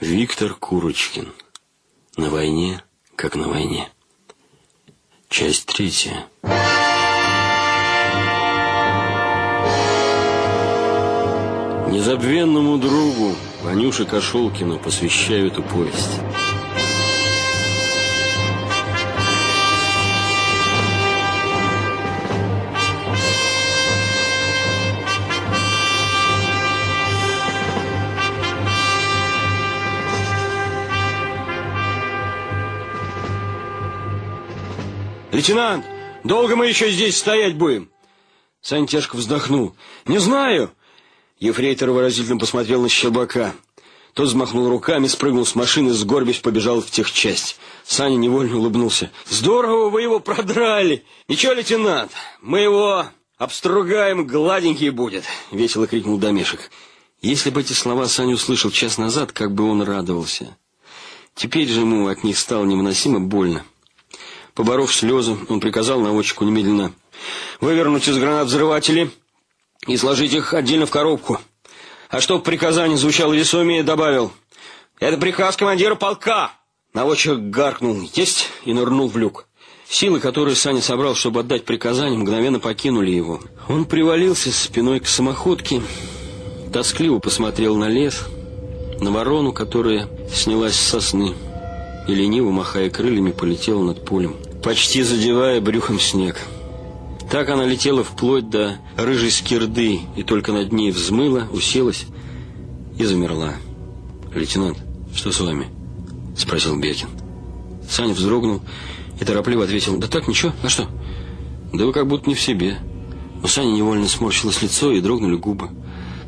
Виктор Курочкин. На войне, как на войне. Часть третья. Незабвенному другу Ванюше Кошелкину посвящаю эту повесть. Лейтенант, долго мы еще здесь стоять будем? Сань тяжко вздохнул. Не знаю. Ефрейтор выразительно посмотрел на Щербака. Тот взмахнул руками, спрыгнул с машины, сгорбясь, побежал в техчасть. Саня невольно улыбнулся. «Здорово вы его продрали! Ничего, лейтенант, мы его обстругаем, гладенький будет!» — весело крикнул Домешек. Если бы эти слова Саня услышал час назад, как бы он радовался. Теперь же ему от них стало невыносимо больно. Поборов слезы, он приказал наводчику немедленно вывернуть из гранат взрыватели и сложить их отдельно в коробку. А чтоб приказание звучало весомее, добавил «Это приказ командира полка!» Наводчик гаркнул «Есть!» и нырнул в люк. Силы, которые Саня собрал, чтобы отдать приказание, мгновенно покинули его. Он привалился спиной к самоходке, тоскливо посмотрел на лес, на ворону, которая снялась с сосны, и лениво, махая крыльями, полетела над полем почти задевая брюхом снег. Так она летела вплоть до рыжей скирды, и только над ней взмыла, уселась и замерла. «Лейтенант, что с вами?» — спросил Бекин. Саня вздрогнул и торопливо ответил, «Да так, ничего, а что?» «Да вы как будто не в себе». У Сани невольно сморщилось лицо и дрогнули губы.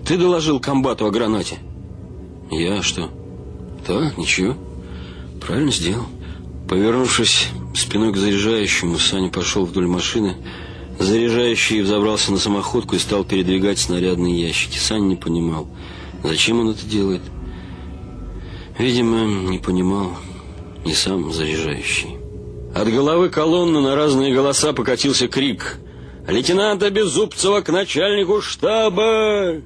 «Ты доложил комбату о гранате?» «Я что?» «Так, ничего. Правильно сделал». Повернувшись спиной к заряжающему, Саня пошел вдоль машины. Заряжающий взобрался на самоходку и стал передвигать снарядные ящики. Саня не понимал, зачем он это делает. Видимо, не понимал и сам заряжающий. От головы колонны на разные голоса покатился крик «Лейтенанта Беззубцева к начальнику штаба!»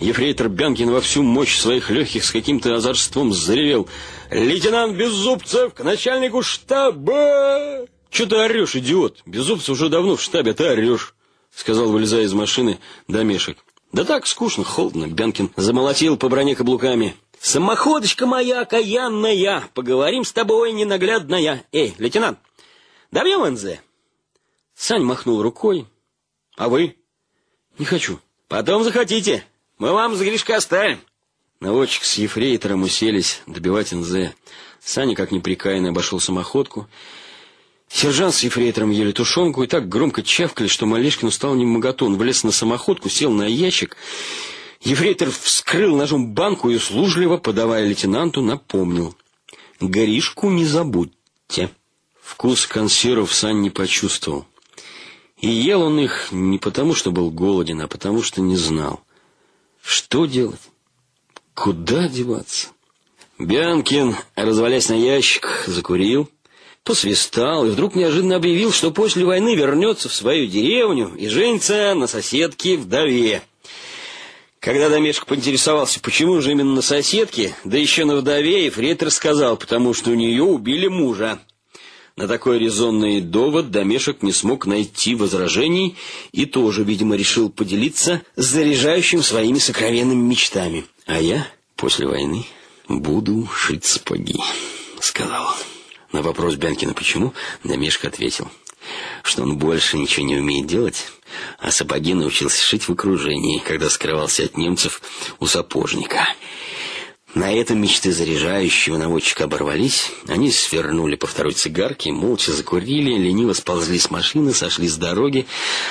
Ефрейтор Бянкин во всю мощь своих легких с каким-то озорством заревел «Лейтенант Беззубцев к начальнику штаба!» «Че ты орешь, идиот? Беззубцев уже давно в штабе, ты орешь!» Сказал, вылезая из машины, домешек. «Да так, скучно, холодно!» Бянкин замолотил по броне каблуками. «Самоходочка моя окаянная! Поговорим с тобой, ненаглядная! Эй, лейтенант, добьем НЗ?» Сань махнул рукой. «А вы?» «Не хочу». «Потом захотите!» Мы вам за грешка оставим. Наводчик с ефрейтором уселись добивать НЗ. Саня, как неприкаянно, обошел самоходку. Сержант с ефрейтором ели тушенку и так громко чавкали, что Малешкину стал немоготу. Он влез на самоходку, сел на ящик. Ефрейтор вскрыл ножом банку и услужливо, подавая лейтенанту, напомнил. «Горишку не забудьте». Вкус консервов Сань не почувствовал. И ел он их не потому, что был голоден, а потому, что не знал. Что делать? Куда деваться? Бянкин, развалясь на ящик, закурил, посвистал и вдруг неожиданно объявил, что после войны вернется в свою деревню и женится на соседке вдове. Когда Домешек поинтересовался, почему же именно на соседке, да еще на вдове, Ефрейтор сказал, потому что у нее убили мужа. На такой резонный довод Домешек не смог найти возражений и тоже, видимо, решил поделиться с заряжающим своими сокровенными мечтами. «А я после войны буду шить сапоги», — сказал. На вопрос Бянкина «почему?» Домешек ответил, что он больше ничего не умеет делать, а сапоги научился шить в окружении, когда скрывался от немцев у сапожника. На этом мечты заряжающего наводчика оборвались. Они свернули по второй цигарке, молча закурили, лениво сползли с машины, сошли с дороги,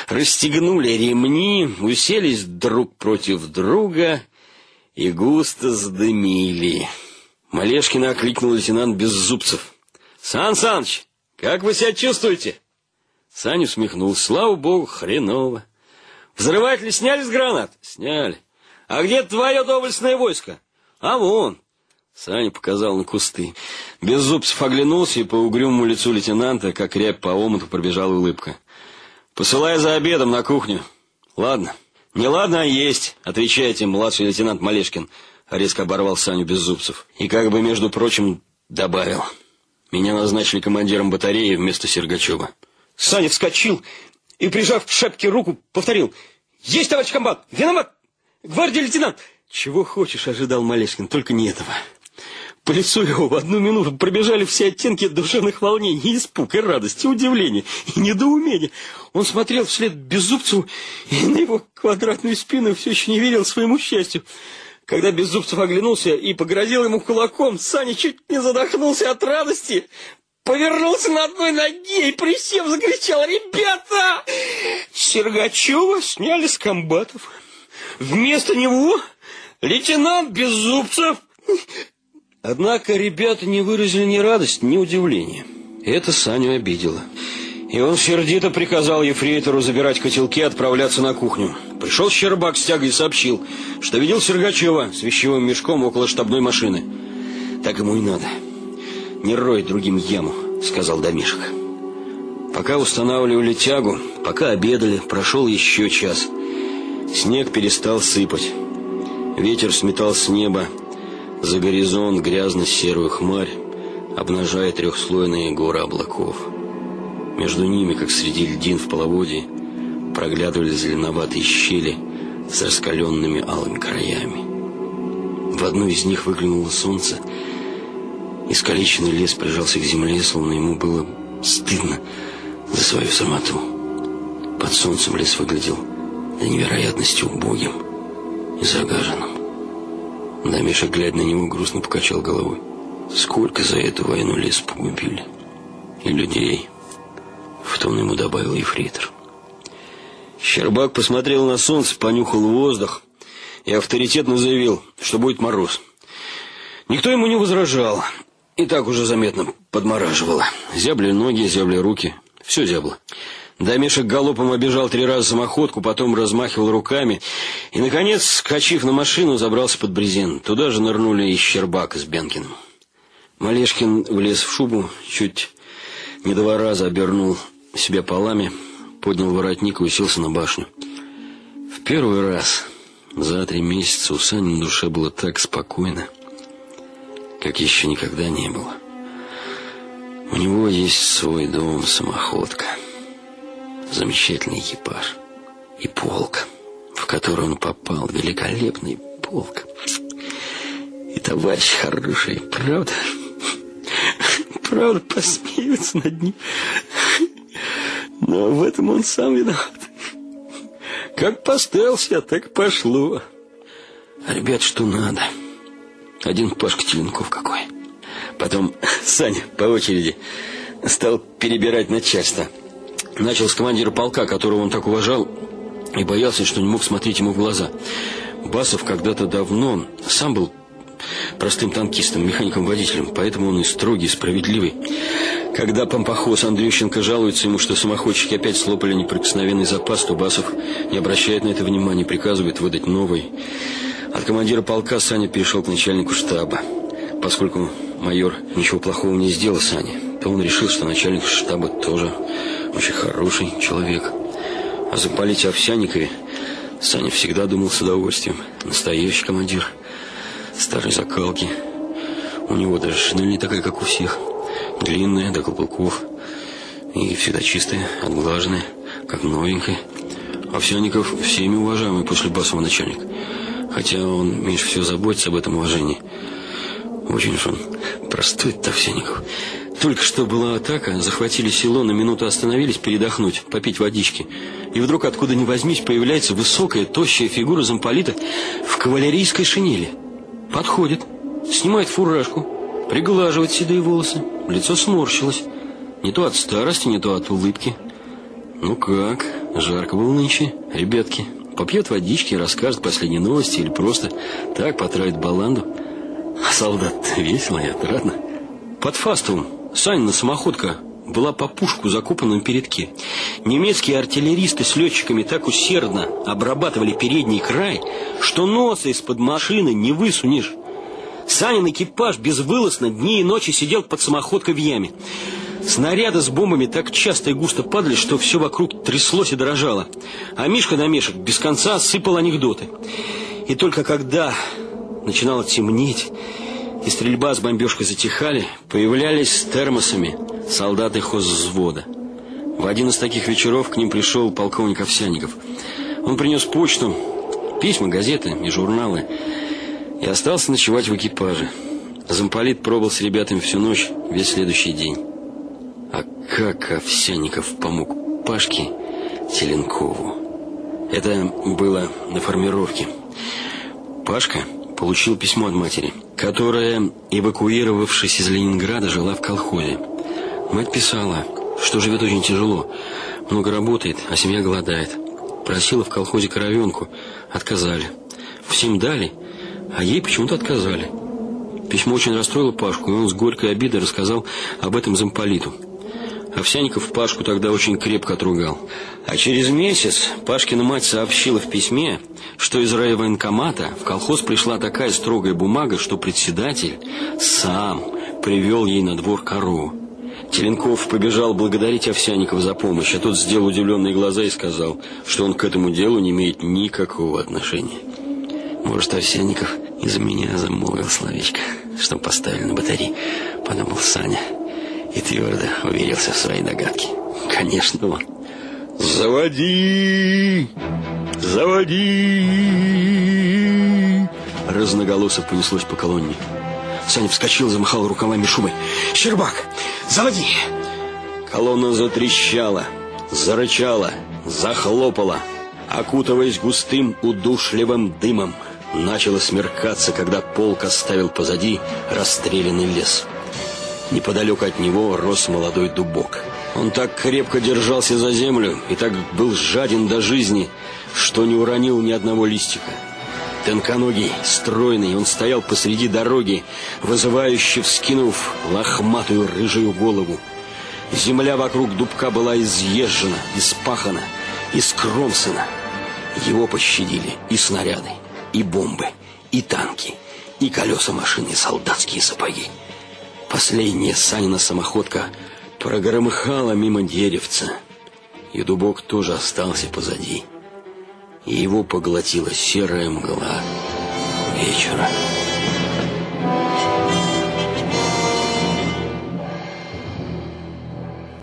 расстегнули ремни, уселись друг против друга и густо сдымили. Малешкина окликнул лейтенант Беззубцев. «Сан Саныч, как вы себя чувствуете?» Саня усмехнулся. «Слава богу, хреново». «Взрыватели сняли с гранат?» «Сняли». «А где твое доблестное войско?» А вон. Саня показал на кусты. Беззубцев оглянулся, и по угрюмому лицу лейтенанта, как рябь по омуту, пробежала улыбка. «Посылай за обедом на кухню». «Ладно». «Не ладно, а есть», — отвечает им младший лейтенант Малешкин. резко оборвал Саню Беззубцев. И как бы, между прочим, добавил. Меня назначили командиром батареи вместо Сергачева. Саня вскочил и, прижав к шапке руку, повторил. Есть, товарищ комбат! Виноват! Гвардия лейтенант! Чего хочешь, ожидал Малешкин, только не этого. По лицу его в одну минуту пробежали все оттенки душевных волнений, и испуг, и радость, и удивление, и недоумение. Он смотрел вслед Беззубцеву, и на его квадратную спину все еще не верил своему счастью. Когда Беззубцев оглянулся и погрозил ему кулаком, Саня чуть не задохнулся от радости, повернулся на одной ноге и, присев, закричал, «Ребята! Сергачева сняли с комбатов. Вместо него лейтенант Беззубцев!» Однако ребята не выразили ни радость, ни удивления. Это Саню обидело. И он сердито приказал ефрейтору забирать котелки и отправляться на кухню. Пришел Щербак с тягой и сообщил, что видел Сергачева с вещевым мешком около штабной машины. «Так ему и надо. Не рой другим яму», — сказал Домишек. Пока устанавливали тягу, пока обедали, прошел еще час. Снег перестал сыпать. Ветер сметал с неба за горизонт грязно-серую хмарь, обнажая трехслойные горы облаков. Между ними, как среди льдин в половодье, проглядывали зеленоватые щели с раскаленными алыми краями. В одну из них выглянуло солнце, искалеченный лес прижался к земле, словно ему было стыдно за свою самоту. Под солнцем лес выглядел до невероятности убогим и загаженным. Дамиша, глядя на него, грустно покачал головой. Сколько за эту войну лес погубили. И людей. В тон ему добавил ефрейтор. Щербак посмотрел на солнце, понюхал воздух и авторитетно заявил, что будет мороз. Никто ему не возражал. И так уже заметно подмораживало. Зябли ноги, зябли руки. Все зябло. Домешек галопом обежал три раза самоходку, потом размахивал руками и, наконец, скачив на машину, забрался под брезент. Туда же нырнули и Щербак с Бенкиным. Малешкин влез в шубу, чуть не два раза обернул себя полами, поднял воротник и уселся на башню. В первый раз за три месяца у Сани на душе было так спокойно, как еще никогда не было. У него есть свой дом, самоходка замечательный экипаж и полк, в который он попал, великолепный полк. И товарищ хороший, правда? Правда, посмеются над ним. Но в этом он сам виноват. Как поставил так пошло. А ребят, что надо. Один Пашка Теленков какой. Потом Саня по очереди стал перебирать начальство. Начал с командира полка, которого он так уважал и боялся, что не мог смотреть ему в глаза. Басов когда-то давно сам был простым танкистом, механиком-водителем, поэтому он и строгий, и справедливый. Когда Пампохоз Андрющенко жалуется ему, что самоходчики опять слопали неприкосновенный запас, то Басов не обращает на это внимания, приказывает выдать новый. От командира полка Саня перешел к начальнику штаба. Поскольку майор ничего плохого не сделал Сане, то он решил, что начальник штаба тоже очень хороший человек. А за полите Овсяникове Саня всегда думал с удовольствием. Настоящий командир. Старой закалки. У него даже шинель не такая, как у всех. Длинная, до каблуков. И всегда чистая, отглаженная, как новенькая. Овсяников всеми уважаемый после Басова начальник. Хотя он меньше всего заботится об этом уважении. Очень уж он простой Овсяников. Только что была атака, захватили село, на минуту остановились передохнуть, попить водички. И вдруг, откуда ни возьмись, появляется высокая, тощая фигура замполита в кавалерийской шинели. Подходит, снимает фуражку, приглаживает седые волосы, лицо сморщилось. Не то от старости, не то от улыбки. Ну как, жарко было нынче, ребятки. Попьет водички, расскажет последние новости или просто так потравит баланду. А солдат весело и отрадно. Под фастовым Санина самоходка была по пушку закопана на передке. Немецкие артиллеристы с летчиками так усердно обрабатывали передний край, что носа из-под машины не высунешь. Санин экипаж безвылазно дни и ночи сидел под самоходкой в яме. Снаряды с бомбами так часто и густо падали, что все вокруг тряслось и дрожало. А Мишка на Мешек без конца сыпал анекдоты. И только когда начинало темнеть, и стрельба с бомбежкой затихали, появлялись с термосами солдаты хозвзвода. В один из таких вечеров к ним пришел полковник Овсянников. Он принес почту, письма, газеты и журналы и остался ночевать в экипаже. Замполит пробыл с ребятами всю ночь, весь следующий день. А как Овсянников помог Пашке Теленкову? Это было на формировке. Пашка получил письмо от матери, которая, эвакуировавшись из Ленинграда, жила в колхозе. Мать писала, что живет очень тяжело, много работает, а семья голодает. Просила в колхозе коровенку, отказали. Всем дали, а ей почему-то отказали. Письмо очень расстроило Пашку, и он с горькой обидой рассказал об этом замполиту. Овсяников Пашку тогда очень крепко отругал. А через месяц Пашкина мать сообщила в письме, что из райвоенкомата в колхоз пришла такая строгая бумага, что председатель сам привел ей на двор корову. Теленков побежал благодарить Овсяникова за помощь, а тот сделал удивленные глаза и сказал, что он к этому делу не имеет никакого отношения. Может, Овсяников из-за меня замолвил словечко, что поставили на батареи, подумал Саня и твердо уверился в своей догадке. Конечно, он. «Заводи! Заводи!» Разноголосо понеслось по колонне. Саня вскочил, замахал рукавами шубы. «Щербак, заводи!» Колонна затрещала, зарычала, захлопала, окутываясь густым удушливым дымом. Начало смеркаться, когда полк оставил позади расстрелянный лес. Неподалеку от него рос молодой дубок. Он так крепко держался за землю и так был жаден до жизни, что не уронил ни одного листика. Тонконогий, стройный, он стоял посреди дороги, вызывающе вскинув лохматую рыжую голову. Земля вокруг дубка была изъезжена, испахана, искромсана. Его пощадили и снаряды, и бомбы, и танки, и колеса машины, и солдатские сапоги. Последняя Санина самоходка прогромыхала мимо деревца, и дубок тоже остался позади. И его поглотила серая мгла вечера.